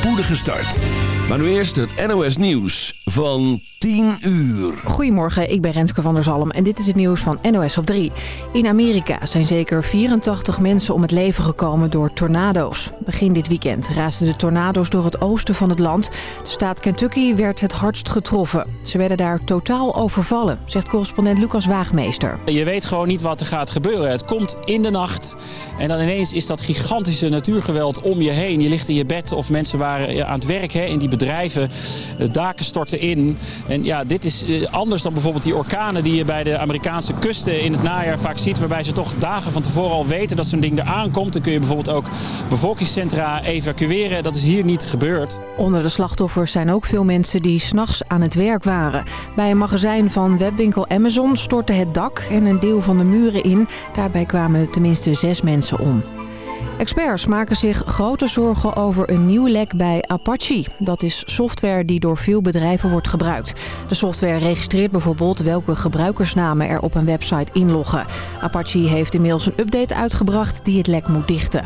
spoedige start. Maar nu eerst het NOS Nieuws van 10 uur. Goedemorgen, ik ben Renske van der Zalm en dit is het nieuws van NOS op 3. In Amerika zijn zeker 84 mensen om het leven gekomen door tornado's. Begin dit weekend raasden de tornado's door het oosten van het land. De staat Kentucky werd het hardst getroffen. Ze werden daar totaal overvallen, zegt correspondent Lucas Waagmeester. Je weet gewoon niet wat er gaat gebeuren. Het komt in de nacht en dan ineens is dat gigantische natuurgeweld om je heen. Je ligt in je bed of mensen waren aan het werk hè, in die bedrijven. De daken storten in. En ja, dit is eh, anders dan bijvoorbeeld die orkanen die je bij de Amerikaanse kusten in het najaar vaak ziet. Waarbij ze toch dagen van tevoren al weten dat zo'n ding eraan komt. Dan kun je bijvoorbeeld ook bevolkingscentra evacueren. Dat is hier niet gebeurd. Onder de slachtoffers zijn ook veel mensen die s'nachts aan het werk waren. Bij een magazijn van webwinkel Amazon stortte het dak en een deel van de muren in. Daarbij kwamen tenminste zes mensen om. Experts maken zich grote zorgen over een nieuw lek bij Apache. Dat is software die door veel bedrijven wordt gebruikt. De software registreert bijvoorbeeld welke gebruikersnamen er op een website inloggen. Apache heeft inmiddels een update uitgebracht die het lek moet dichten.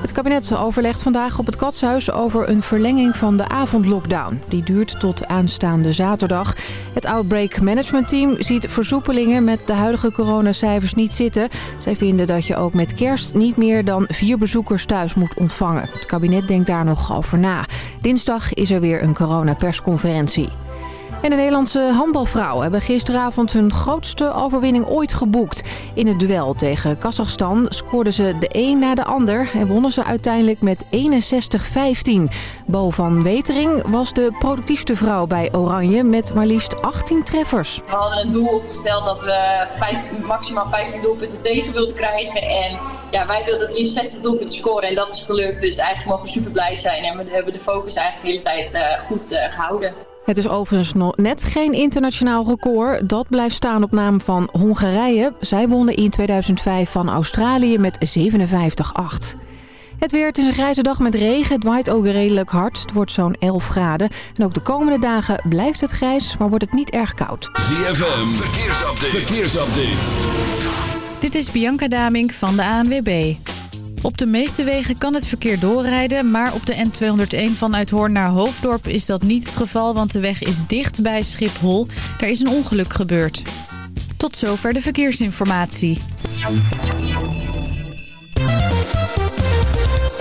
Het kabinet overlegt vandaag op het Katshuis over een verlenging van de avondlockdown. Die duurt tot aanstaande zaterdag. Het Outbreak Management Team ziet versoepelingen met de huidige coronacijfers niet zitten. Zij vinden dat je ook met kerst niet meer dan vier bezoekers thuis moet ontvangen. Het kabinet denkt daar nog over na. Dinsdag is er weer een coronapersconferentie. En de Nederlandse handbalvrouwen hebben gisteravond hun grootste overwinning ooit geboekt. In het duel tegen Kazachstan scoorden ze de een na de ander en wonnen ze uiteindelijk met 61-15. Bo van Wetering was de productiefste vrouw bij Oranje met maar liefst 18 treffers. We hadden een doel opgesteld dat we maximaal 15 doelpunten tegen wilden krijgen. En ja, wij wilden het liefst 60 doelpunten scoren en dat is gelukt. Dus eigenlijk mogen we super blij zijn en we hebben de focus eigenlijk de hele tijd uh, goed uh, gehouden. Het is overigens nog net geen internationaal record. Dat blijft staan op naam van Hongarije. Zij wonnen in 2005 van Australië met 57-8. Het weer, het is een grijze dag met regen. Het waait ook redelijk hard. Het wordt zo'n 11 graden. En ook de komende dagen blijft het grijs, maar wordt het niet erg koud. ZFM, verkeersupdate. verkeersupdate. Dit is Bianca Damink van de ANWB. Op de meeste wegen kan het verkeer doorrijden, maar op de N201 vanuit Hoorn naar Hoofddorp is dat niet het geval, want de weg is dicht bij Schiphol. Daar is een ongeluk gebeurd. Tot zover de verkeersinformatie.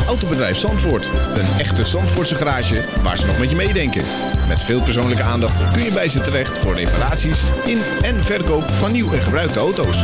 Autobedrijf Zandvoort. Een echte Zandvoortse garage waar ze nog met je meedenken. Met veel persoonlijke aandacht kun je bij ze terecht voor reparaties in en verkoop van nieuw en gebruikte auto's.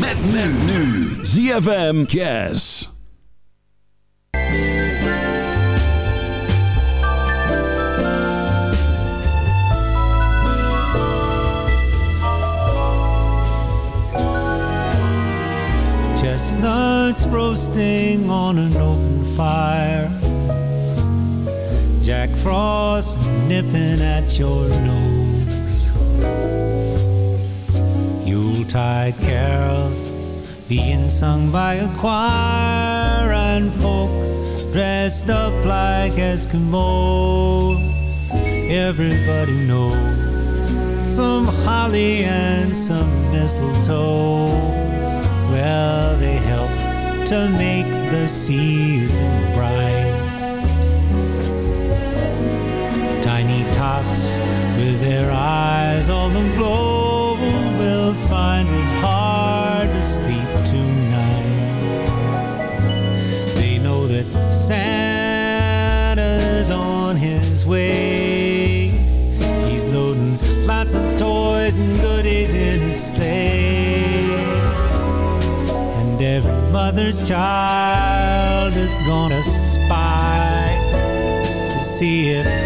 Met nu. ZFM Jazz. Chestnuts roasting on an open fire. Jack Frost nipping at your nose. Yuletide carols being sung by a choir and folks dressed up like Eskimos. Everybody knows some holly and some mistletoe. Well, they help to make the season bright. Tiny tots with their eyes the globe find it hard to sleep tonight. They know that Santa's on his way. He's loading lots of toys and goodies in his sleigh. And every mother's child is gonna spy to see if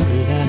to 102.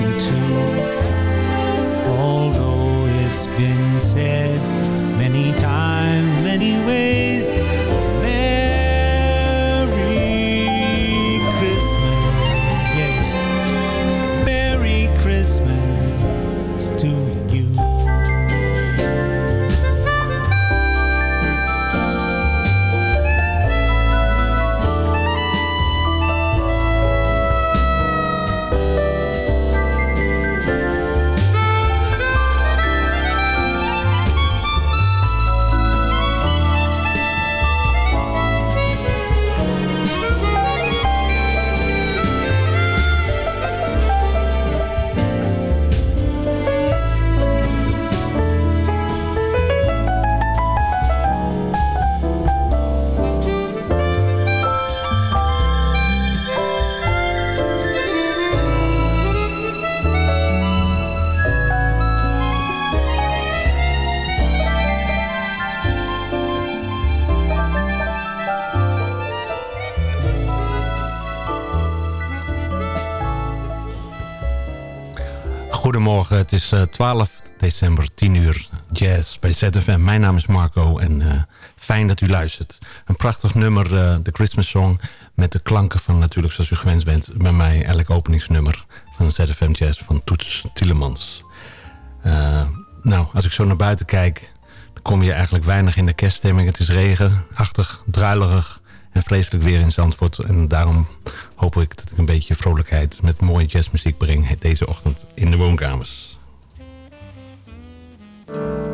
12 december, 10 uur, jazz bij ZFM. Mijn naam is Marco en eh, fijn dat u luistert. Een prachtig nummer, eh, de Christmas Song... met de klanken van natuurlijk, zoals u gewend bent... bij mij elk openingsnummer van ZFM Jazz van Toets Tielemans. Eh, nou, als ik zo naar buiten kijk... dan kom je eigenlijk weinig in de kerststemming. Het is regenachtig, druilerig en vreselijk weer in Zandvoort. En daarom hoop ik dat ik een beetje vrolijkheid... met mooie jazzmuziek breng deze ochtend in de woonkamers. thank you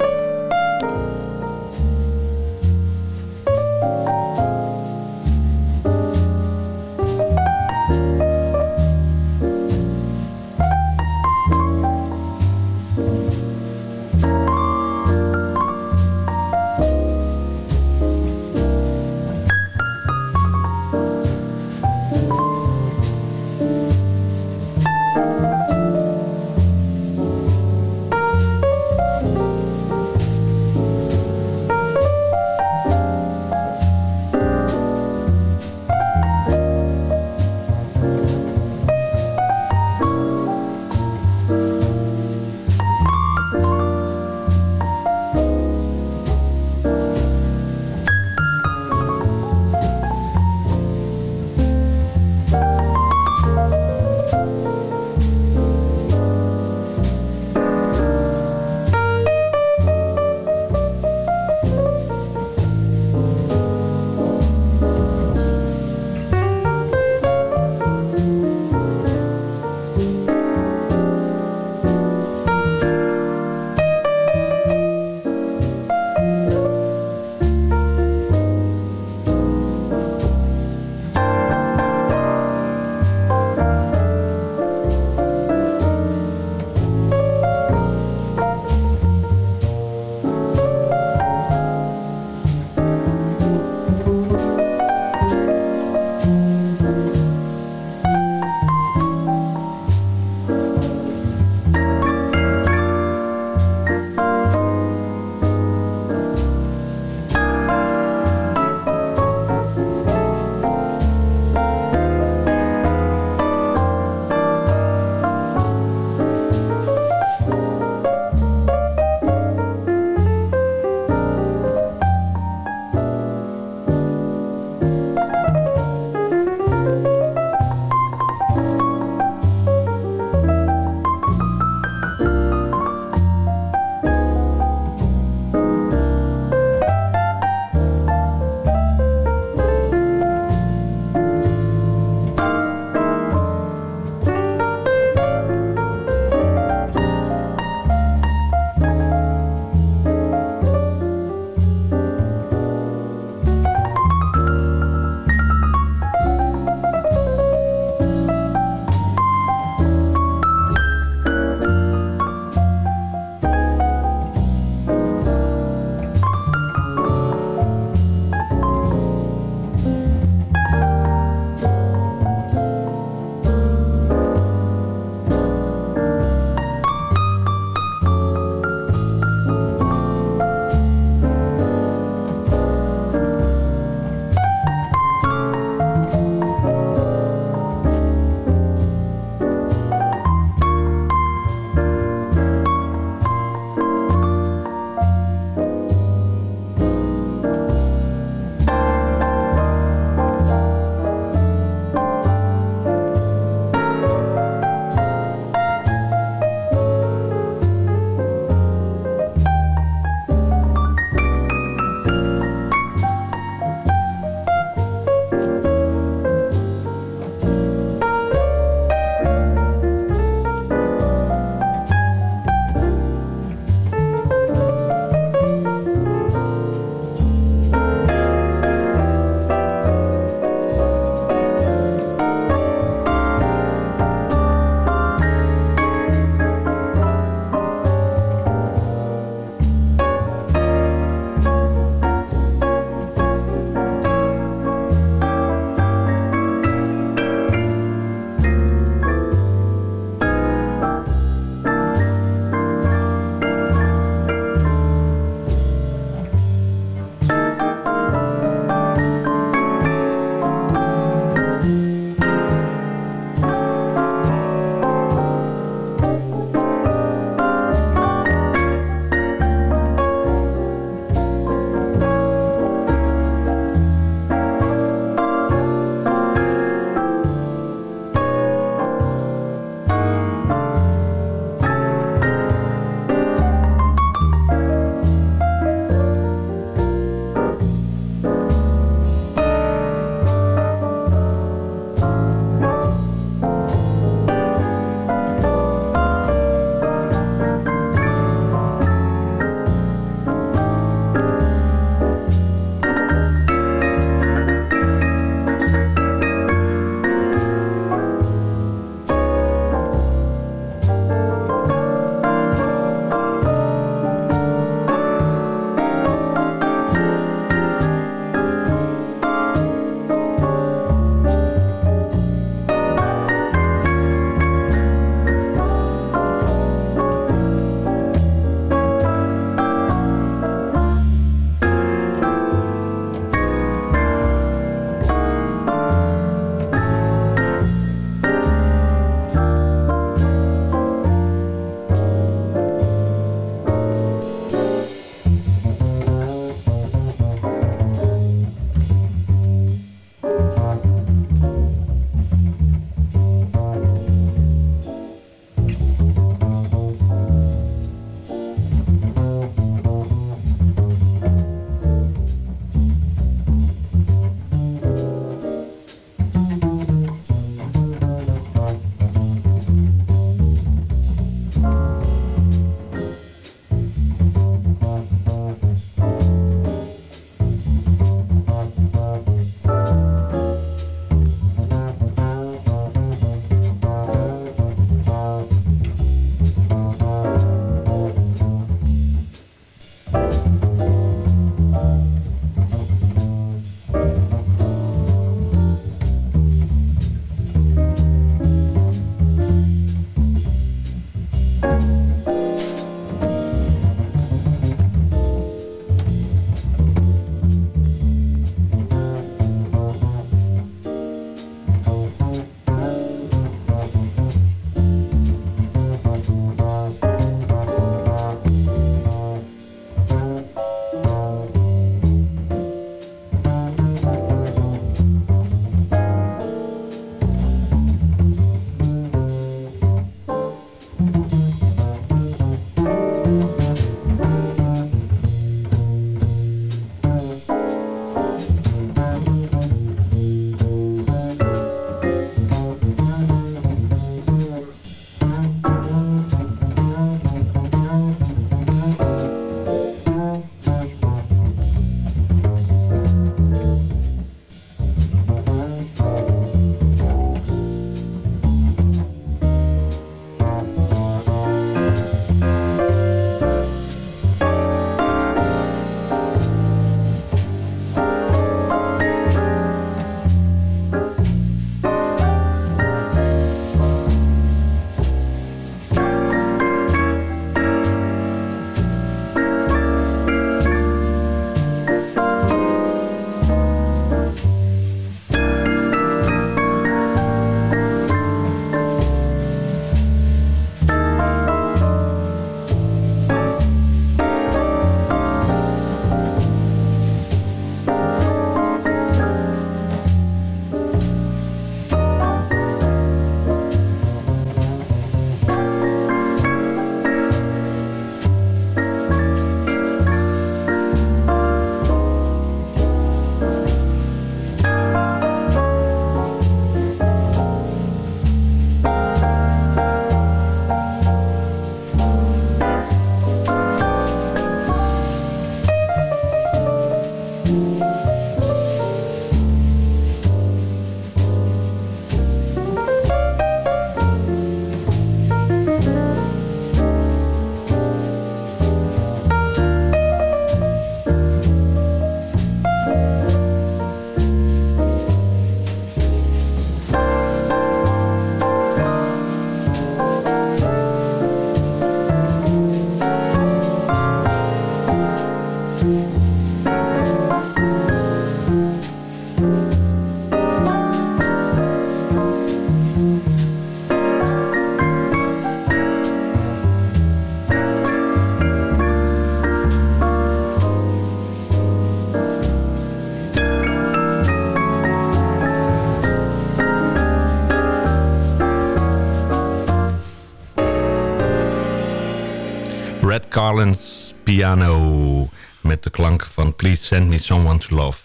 met de klank van Please Send Me Someone to Love.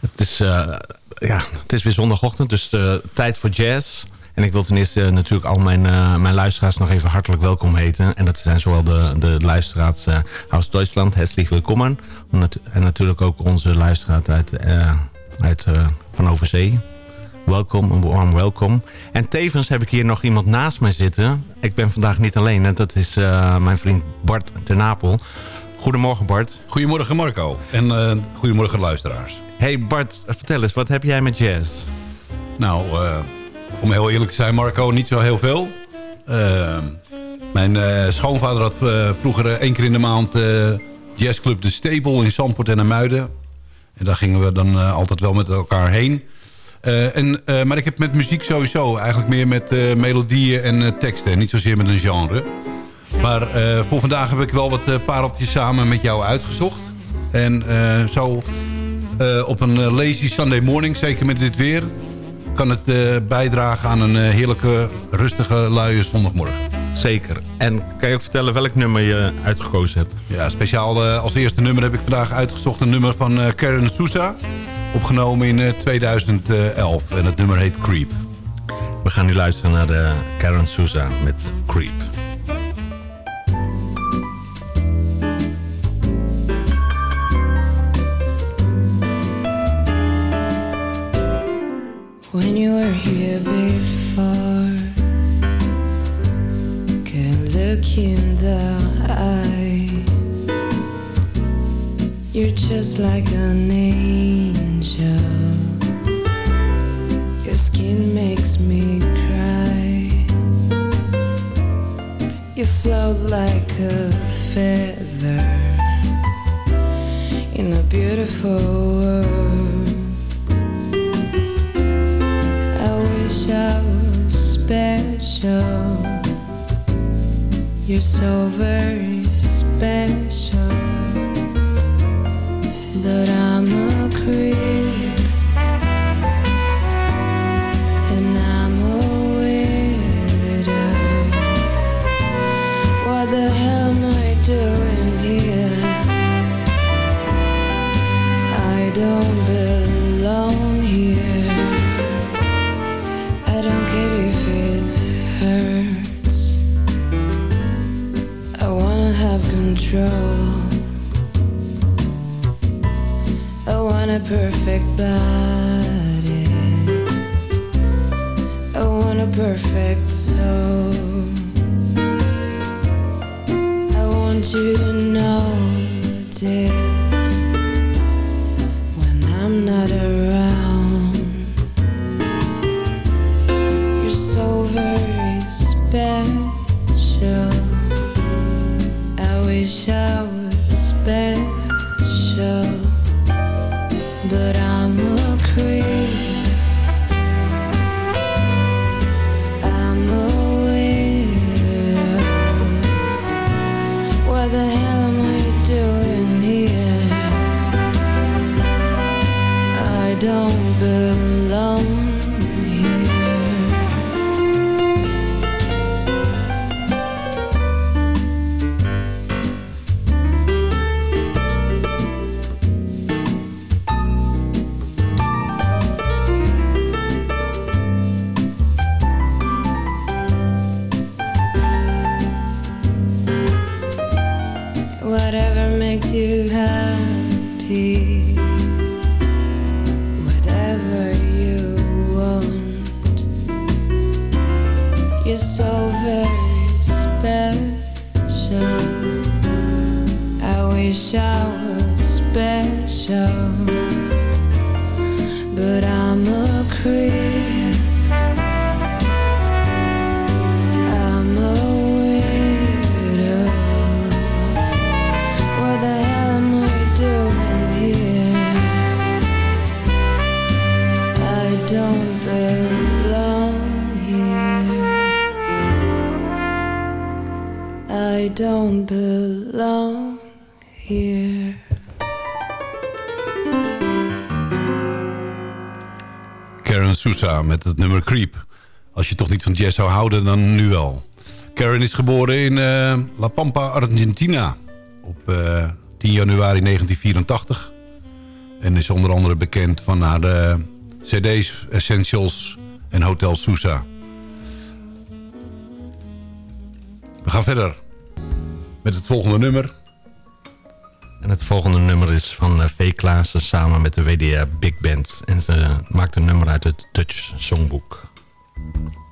Het is, eh, ja, het is weer zondagochtend, dus uh, tijd voor jazz. En ik wil ten eerste uh, natuurlijk al mijn, mijn luisteraars nog even hartelijk welkom heten. En dat zijn zowel de, de luisteraars uh, uit Duitsland, herzlich welkom. En natuurlijk ook onze luisteraar uit, uit van overzee. Welkom, een warm welkom. En tevens heb ik hier nog iemand naast mij zitten. Ik ben vandaag niet alleen en dat is mijn vriend Bart ten Napel. Goedemorgen Bart. Goedemorgen Marco en goedemorgen luisteraars. Hey Bart, vertel eens, wat heb jij met jazz? Nou, om heel eerlijk te zijn, Marco, niet zo heel veel. Uh, mijn schoonvader had vroeger één keer in de maand jazzclub De Stapel in Zandpoort en Muiden. En daar gingen we dan altijd wel met elkaar heen. en, maar ik heb met muziek sowieso eigenlijk meer met melodieën en teksten. Niet zozeer met een genre. Maar voor vandaag heb ik wel wat pareltjes samen met jou uitgezocht. En zo op een lazy Sunday morning, zeker met dit weer kan het bijdragen aan een heerlijke, rustige, luie zondagmorgen. Zeker. En kan je ook vertellen welk nummer je uitgekozen hebt? Ja, speciaal uh, als eerste nummer heb ik vandaag uitgezocht een nummer van Karen Sousa. Opgenomen in 2011. En het nummer heet Creep. We gaan nu luisteren naar de Karen Sousa met Creep. In the eye. You're just like an angel. Your skin makes me cry. You float like a feather in a beautiful world. So very special. But I'm perfect body. I want a perfect soul. Als je toch niet van jazz zou houden, dan nu wel. Karen is geboren in eh, La Pampa, Argentina. Op eh, 10 januari 1984. En is onder andere bekend van haar eh, cd's, Essentials en Hotel Sousa. We gaan verder met het volgende nummer. En het volgende nummer is van eh, V. Klaassen samen met de WDR Big Band. En ze maakt een nummer uit het Dutch Songboek. Thank you.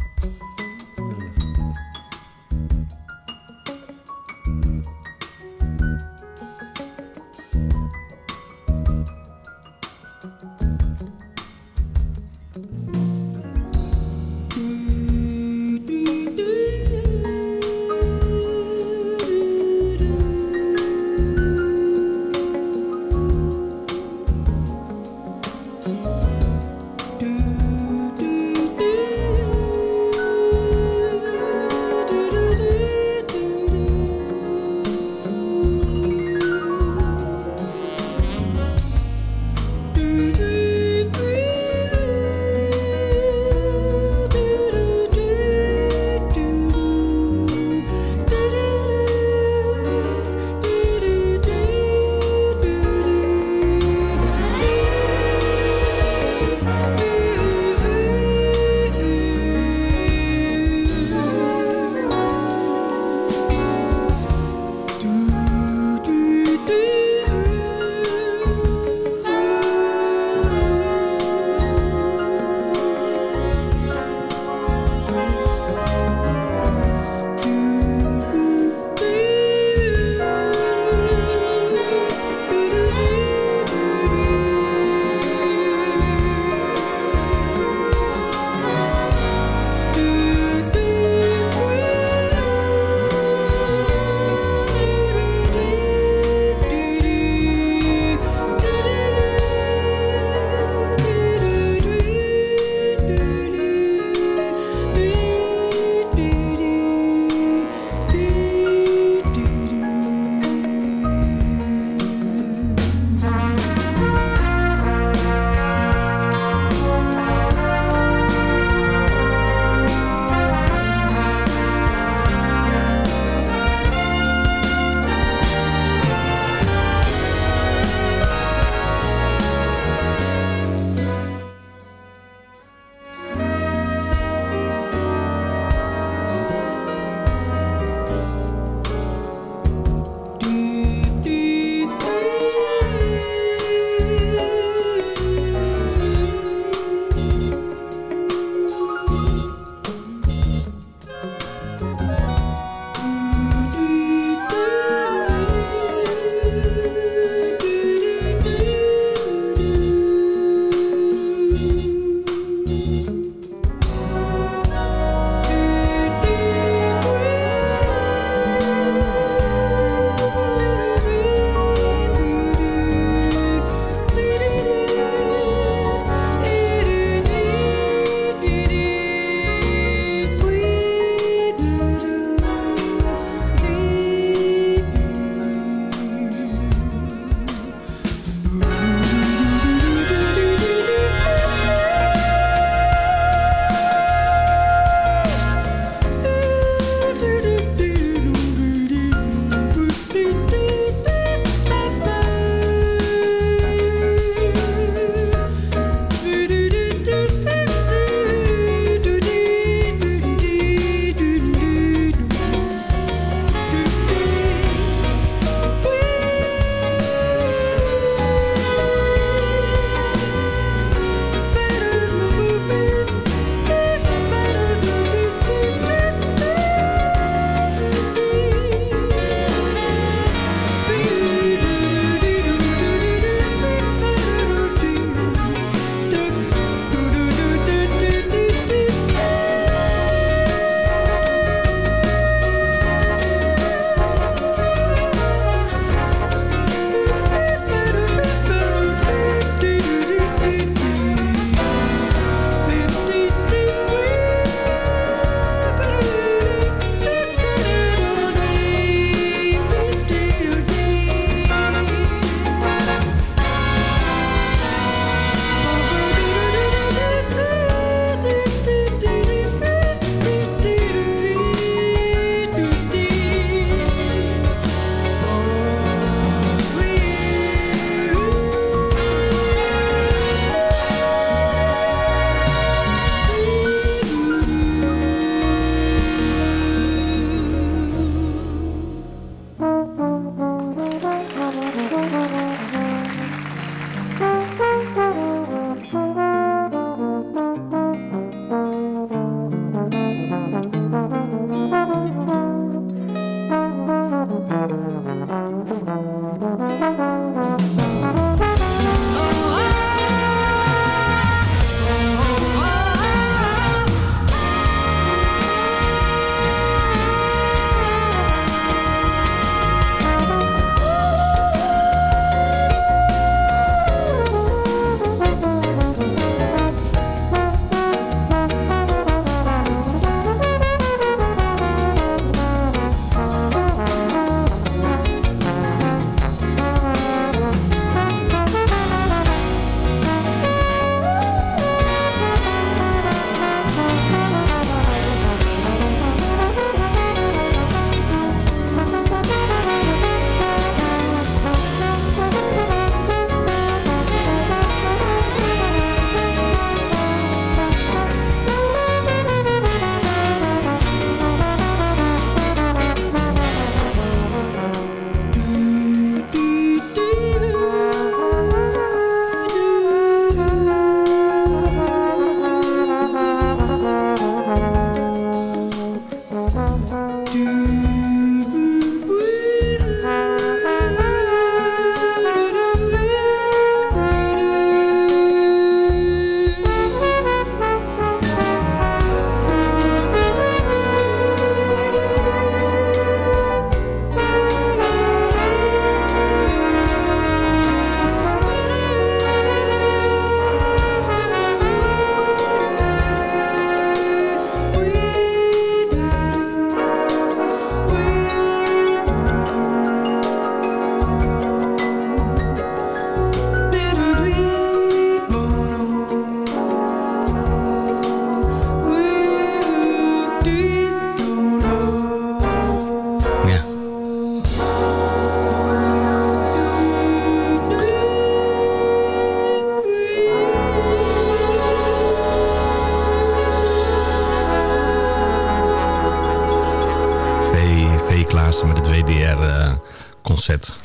Met het WDR-concert.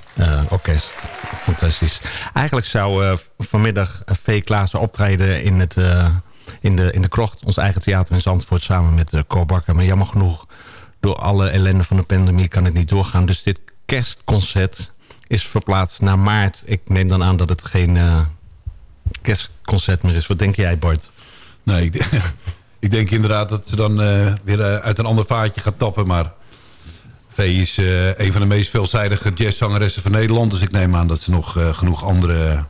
orkest. Fantastisch. Eigenlijk zou vanmiddag V. Klaassen optreden in, het, in, de, in de Krocht. Ons eigen theater in Zandvoort samen met uh, Cor Bakker. Maar jammer genoeg, door alle ellende van de pandemie kan het niet doorgaan. Dus dit kerstconcert is verplaatst naar maart. Ik neem dan aan dat het geen kerstconcert meer is. Wat denk jij, Bart? Nee, ik, ik denk inderdaad dat ze dan uh, weer uh, uit een ander vaatje gaat tappen. Maar V is uh, een van de meest veelzijdige jazzzangeressen van Nederland. Dus ik neem aan dat ze nog genoeg andere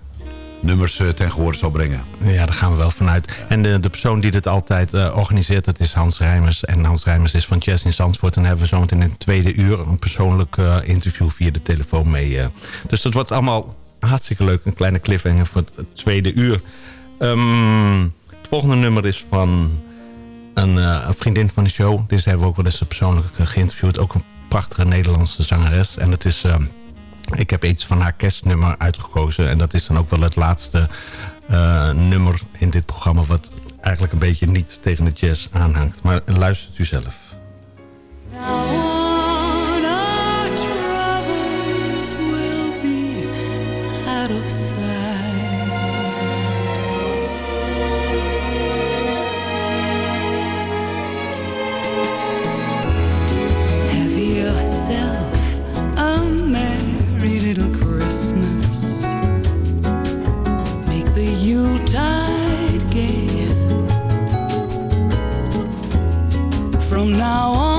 nummers ten gehoor zal brengen. Ja, daar gaan we wel vanuit. En de, de persoon die dit altijd organiseert, dat is Hans Rijmers. En Hans Rijmers is van Jazz in Zandvoort. En hebben we zometeen in het tweede uur een persoonlijk interview via de telefoon mee. Dus dat wordt allemaal hartstikke leuk. Een kleine cliffhanger voor het tweede uur. Um, het volgende nummer is van een, een, vriendin van de show. Deze hebben we ook wel eens persoonlijk geïnterviewd. Ook een prachtige Nederlandse zangeres. En het is... Uh, ik heb iets van haar kerstnummer uitgekozen. En dat is dan ook wel het laatste uh, nummer in dit programma... wat eigenlijk een beetje niet tegen de jazz aanhangt. Maar luistert u zelf. of um now on.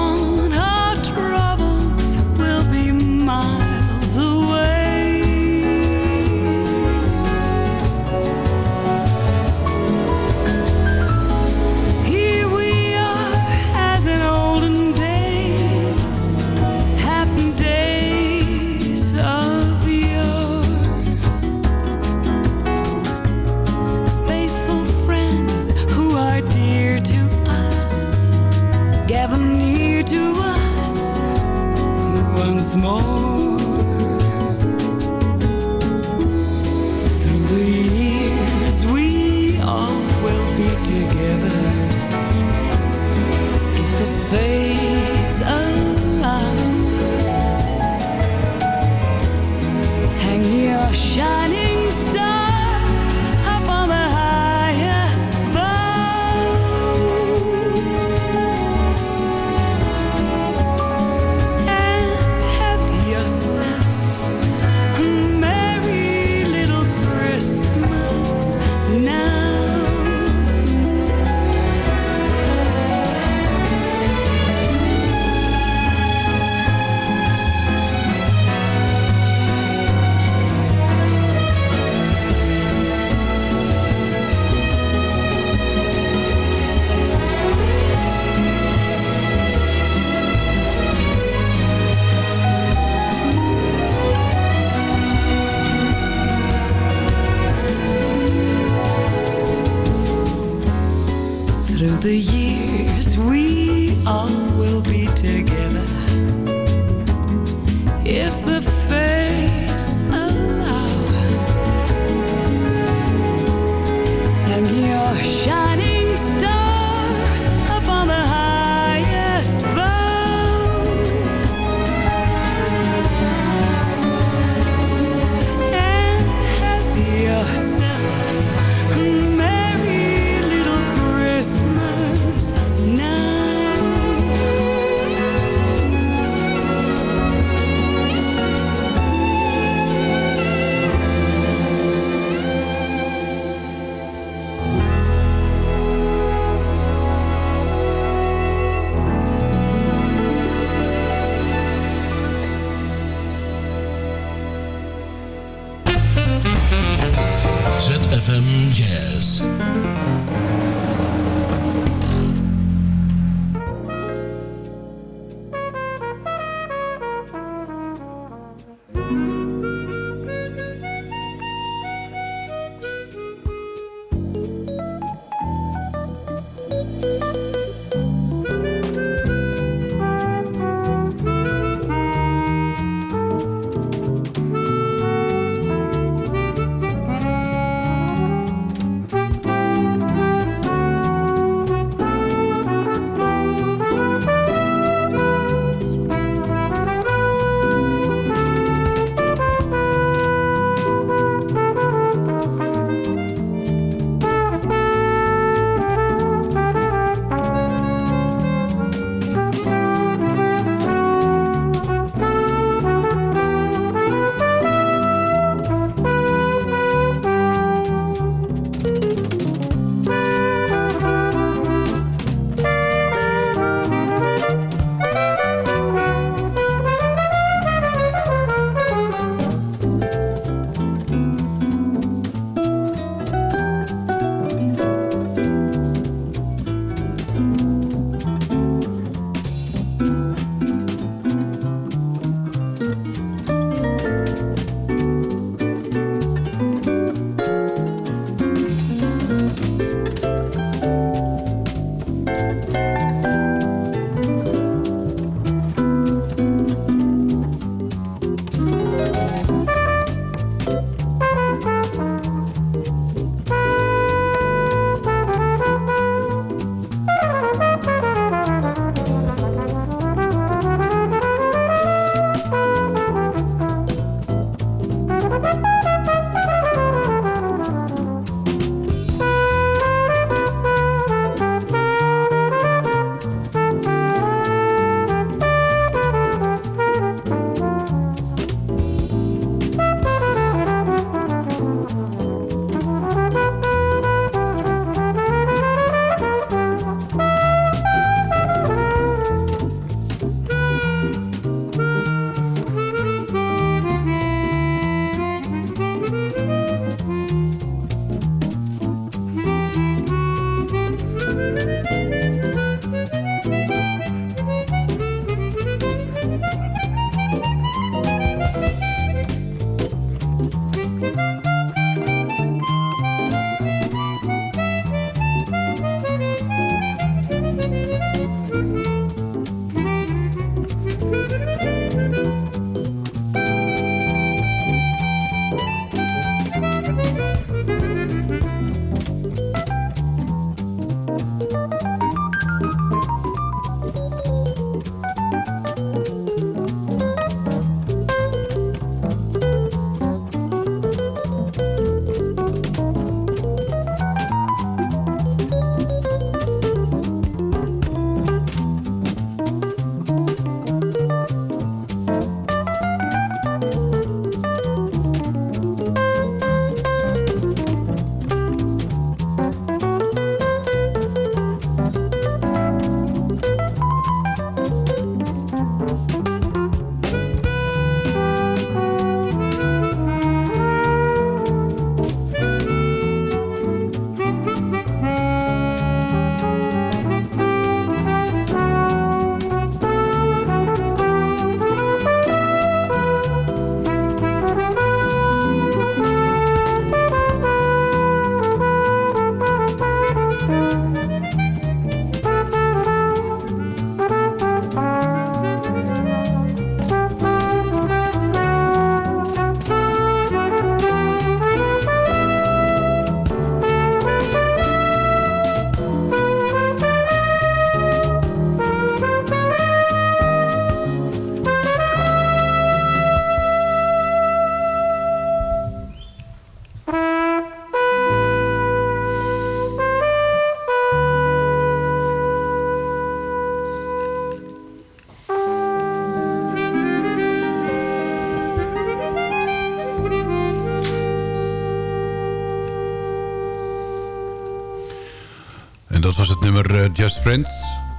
Eh, Just Friends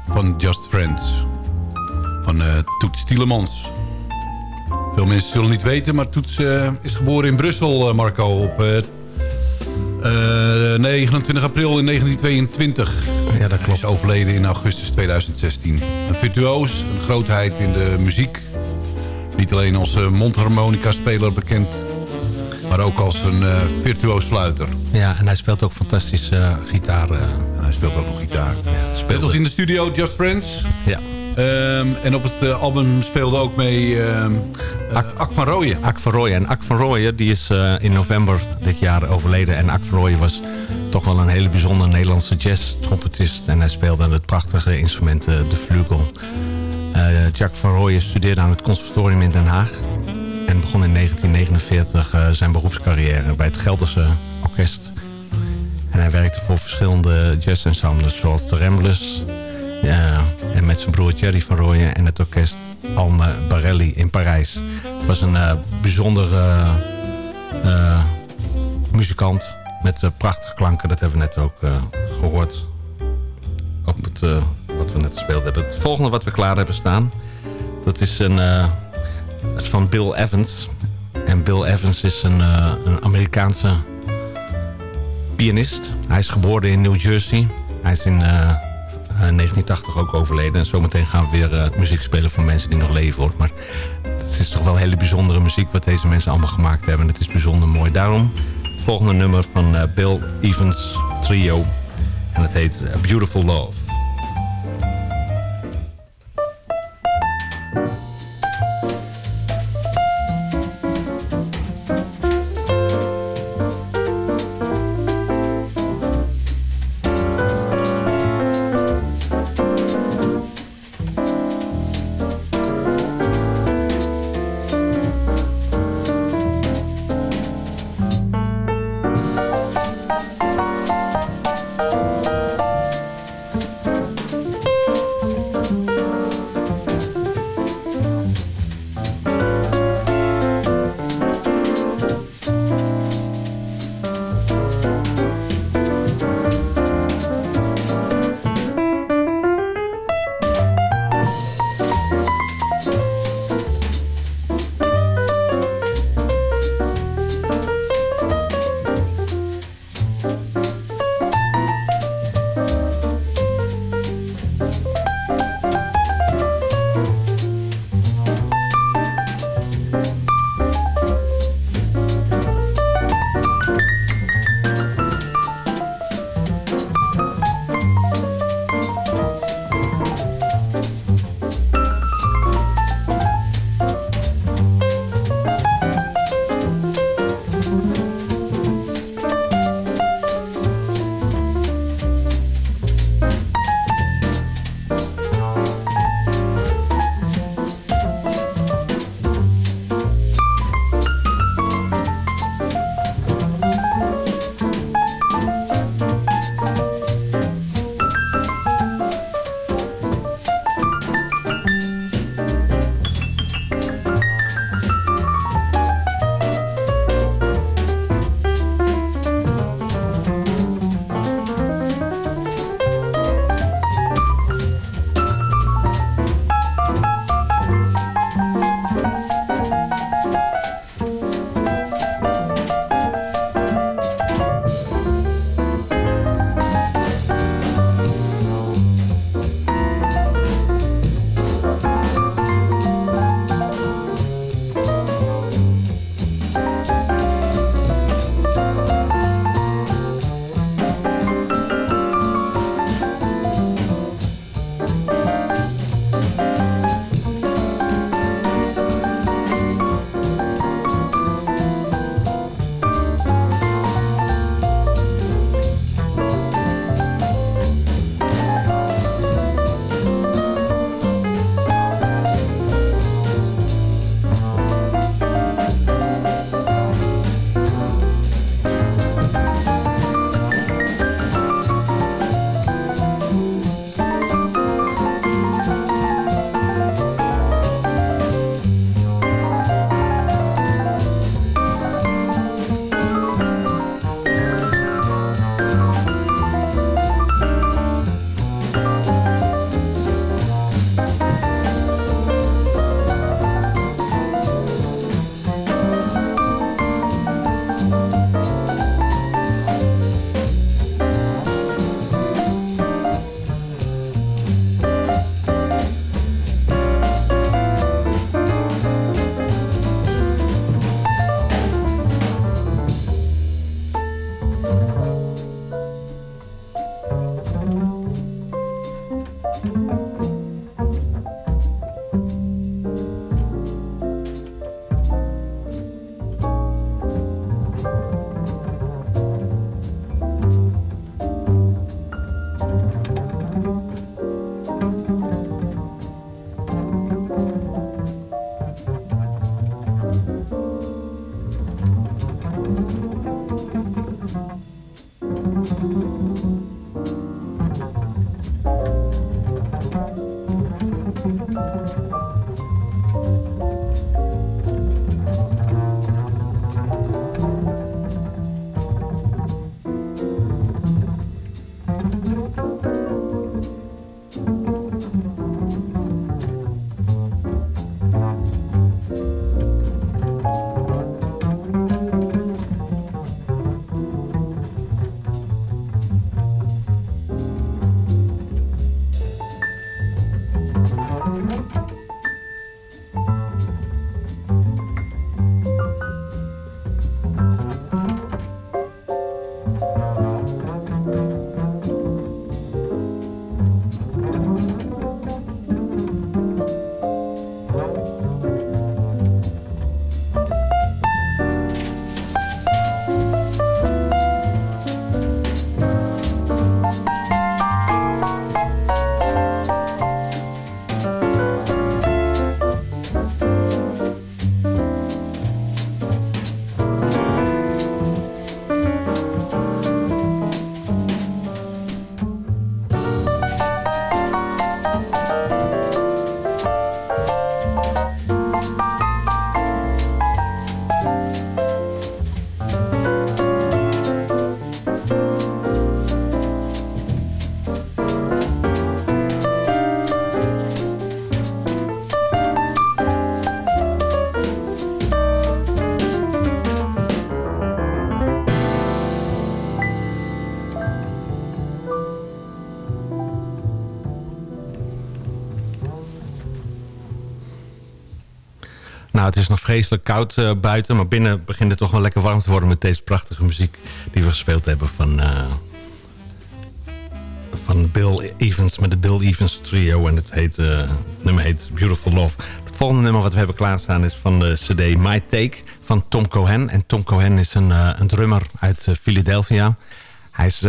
van Just Friends. Van uh, Toets Tielemans. Veel mensen zullen niet weten, maar Toets uh, is geboren in Brussel, Marco. Op 29 april in 1922. Ja, dat klopt. Hij is overleden in augustus 2016. Een virtuoos, een grootheid in de muziek. Niet alleen als mondharmonica-speler bekend maar ook als een uh, virtuoos fluiter. Ja, en hij speelt ook fantastisch uh, gitaar. Uh. Hij speelt ook nog gitaar. Ja, Net als in de studio Just Friends. Ja. Um, en op het album speelde ook mee um, Ak, Ak, van Rooyen. Ak van Rooyen. En Ak van Rooyen die is in november dit jaar overleden. En Ak van Rooyen was toch wel een hele bijzondere Nederlandse jazz-trompetist. En hij speelde het prachtige instrument de flugel. Jack van Rooyen studeerde aan het conservatorium in Den Haag en begon in 1949 uh, eh, zijn beroepscarrière bij het Gelderse Orkest. En hij werkte voor verschillende jazzensembles zoals de Ramblers... En met zijn broer Jerry van Rooyen en het orkest Alme Barelli in Parijs. Het was een uh, bijzondere muzikant met prachtige klanken. Dat hebben we net ook gehoord op het, wat we net gespeeld hebben. Het volgende wat we klaar hebben staan... dat is een van Bill Evans. En Bill Evans is een, een Amerikaanse pianist. Hij is geboren in New Jersey. Hij is in uh, uh, 1980 ook overleden. En zometeen gaan we weer muziek spelen voor mensen die nog leven. Hoor. Maar het is toch wel hele bijzondere muziek wat deze mensen allemaal gemaakt hebben. Het is bijzonder mooi. Daarom het volgende nummer van Bill Evans Trio. En het heet Beautiful Love. Is nog vreselijk koud uh, buiten. Maar binnen begint het toch wel lekker warm te worden... met deze prachtige muziek die we gespeeld hebben van... Uh, van Bill Evans met het Bill Evans trio. En het, heet, het nummer heet Beautiful Love. Het volgende nummer wat we hebben klaarstaan is van de cd My Take van Tom Cohen. En Tom Cohen is een, een drummer uit Philadelphia. Hij is...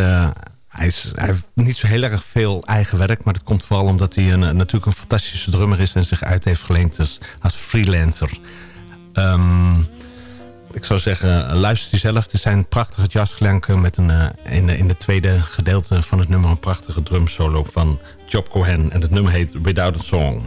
Hij, is, hij, heeft niet zo heel erg veel eigen werk. Maar dat komt vooral omdat hij een, natuurlijk een fantastische drummer is... en zich uit heeft geleend als, als freelancer. Um, ik zou zeggen, luister u zelf. Het zijn prachtige jazzklanken... met een, uh, in, in het tweede gedeelte van het nummer... een prachtige drumsolo van Job Cohen. En het nummer heet Without a Song.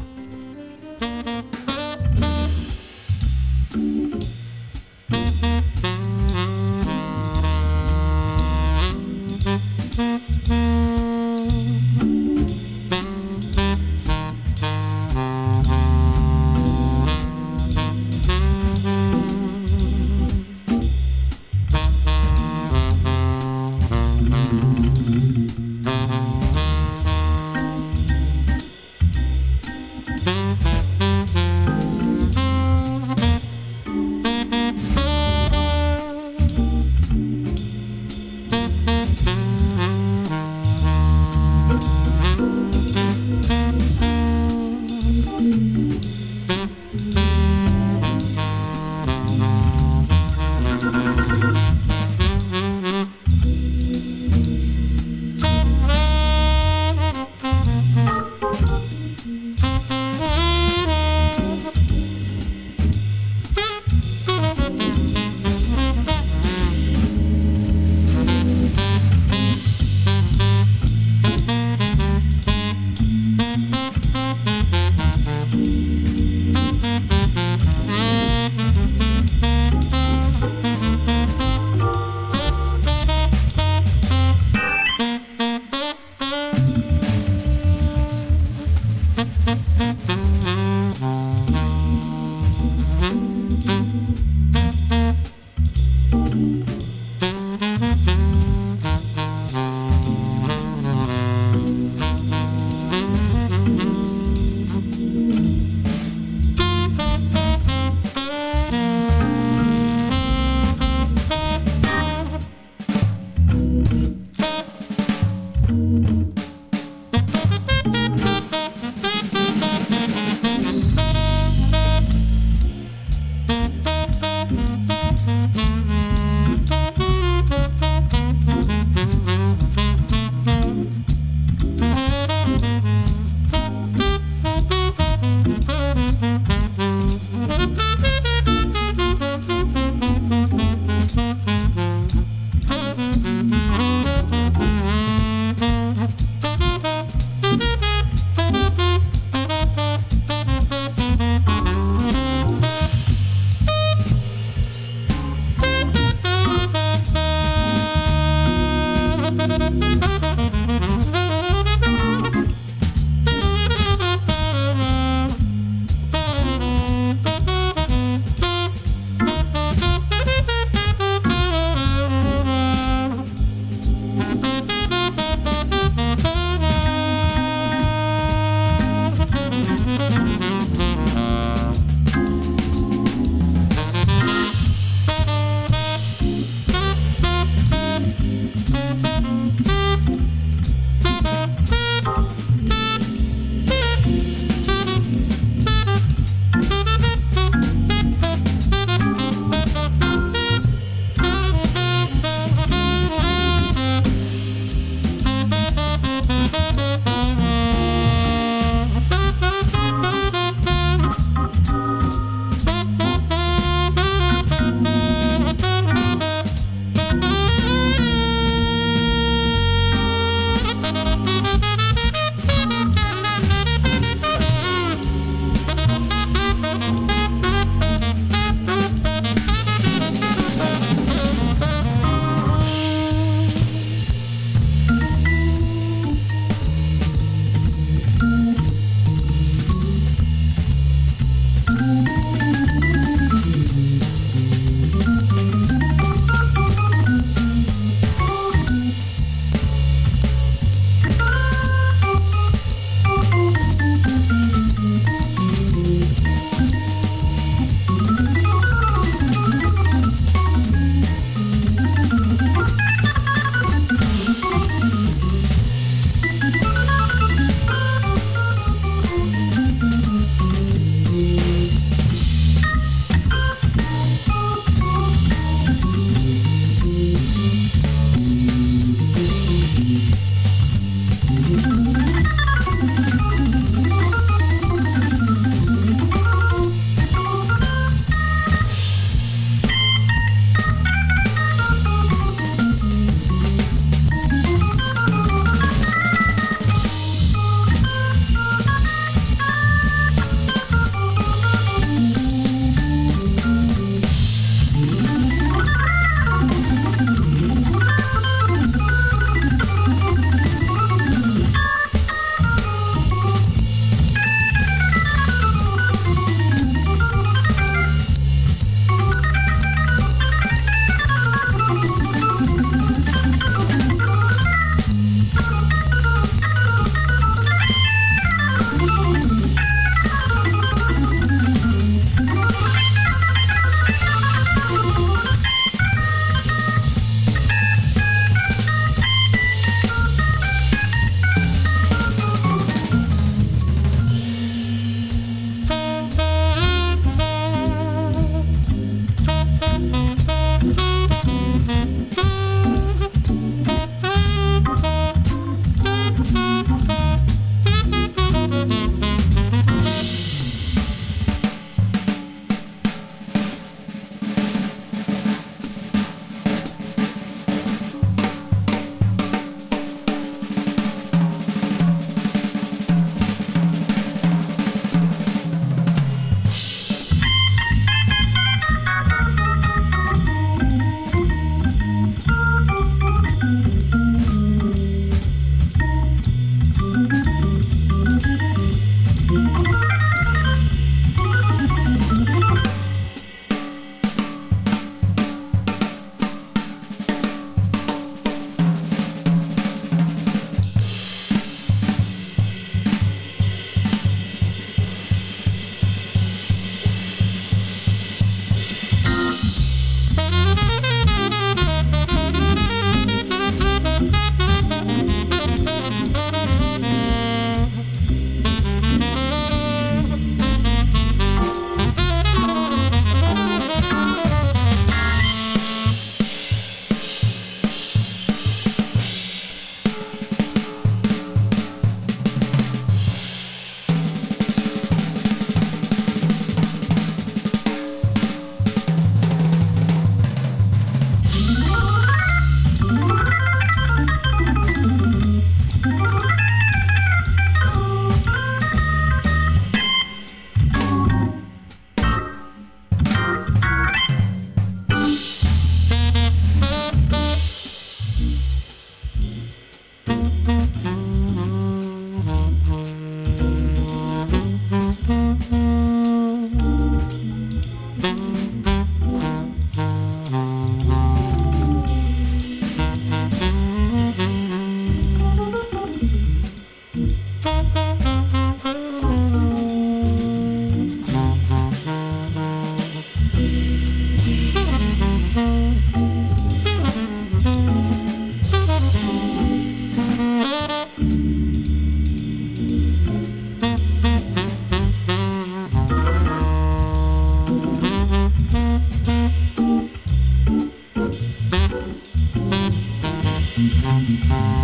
Dit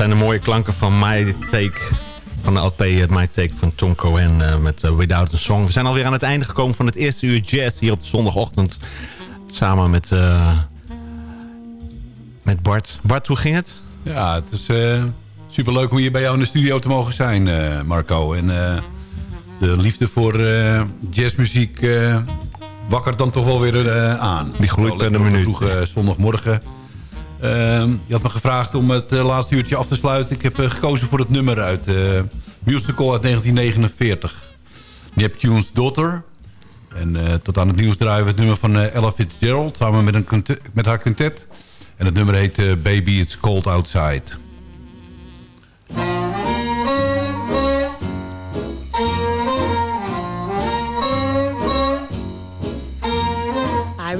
zijn de mooie klanken van My Take... van de LP My Take van Tom Cohen eh, met eh, Without a Song. We zijn alweer aan het einde gekomen van het eerste uur jazz... hier op de zondagochtend. Samen met, eh, met Bart. Bart, hoe ging het? Ja, het is super superleuk om hier bij jou in de studio te mogen zijn, Marco. En de liefde voor jazzmuziek wakkert dan toch wel weer aan. Die groeit per de minuut. vroege zondagmorgen. Ehm, je had me gevraagd om het eh, laatste uurtje af te sluiten. Ik heb eh, gekozen voor het nummer uit eh, musical uit 1949. Neptune's Daughter. En tot aan het nieuws draaien we het nummer van eh, Ella Fitzgerald... samen met, een met haar quintet. En het nummer heet Baby It's Cold Outside.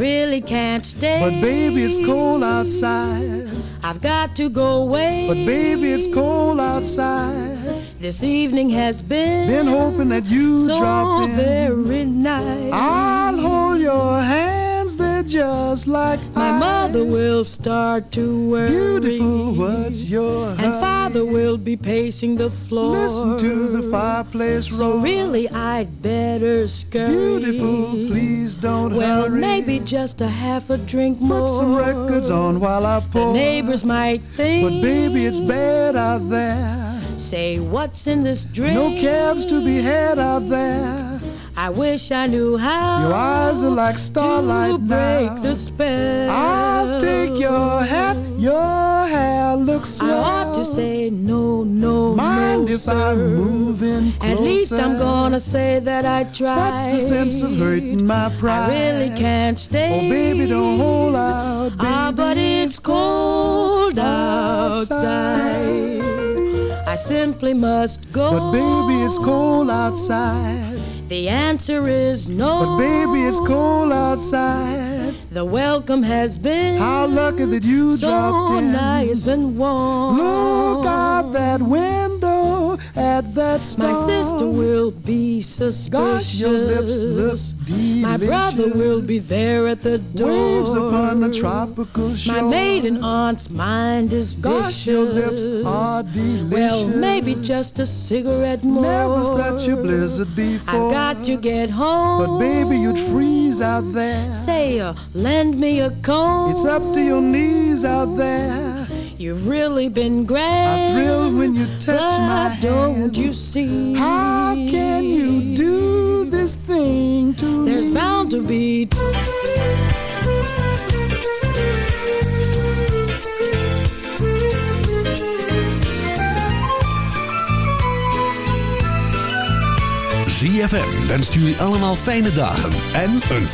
Really can't stay. But baby, it's cold outside. I've got to go away. But baby, it's cold outside. This evening has been Been hoping that you so drop in. very nice. I'll hold your hands, they're just like My ice. mother will start to worry. Beautiful, what's your And hurry? father will be pacing the floor. Listen to the fireplace roar. So really, I'd better scurry. Beautiful, please don't Well, hurry. maybe just a half a drink more. Put some records on while I pour. The neighbors might think. But baby, it's bad out there. Say what's in this drink? No cabs to be had out there. I wish I knew how. Your eyes are like starlight to break now. the spell. I'll take your hat, your hair looks I ought to say no, no, Mind no, if sir. I'm moving closer? At least I'm gonna say that I tried. What's the sense of hurting my pride? I really can't stay. Oh, baby, don't hold out, baby. Ah, but it's cold outside. I simply must go. But baby, it's cold outside. The answer is no. But baby, it's cold outside. The welcome has been How lucky that you so dropped in. nice and warm. Look out that window at that star. My sister will be suspicious. Gosh, your lips look delicious. My brother will be there at the door. Waves upon a tropical shore. My maiden aunt's mind is vicious. Gosh, your lips are delicious. Well, maybe just a cigarette more. Never such a blizzard before. I've got to get home. But baby, you'd freeze out there. Say, uh, lend me a comb. It's up to your knees out there. You've really been great. I thrill when you touch but my don't hand. you see? How can you do this thing to There's me? bound to be. ZFM wenst jullie allemaal fijne dagen en een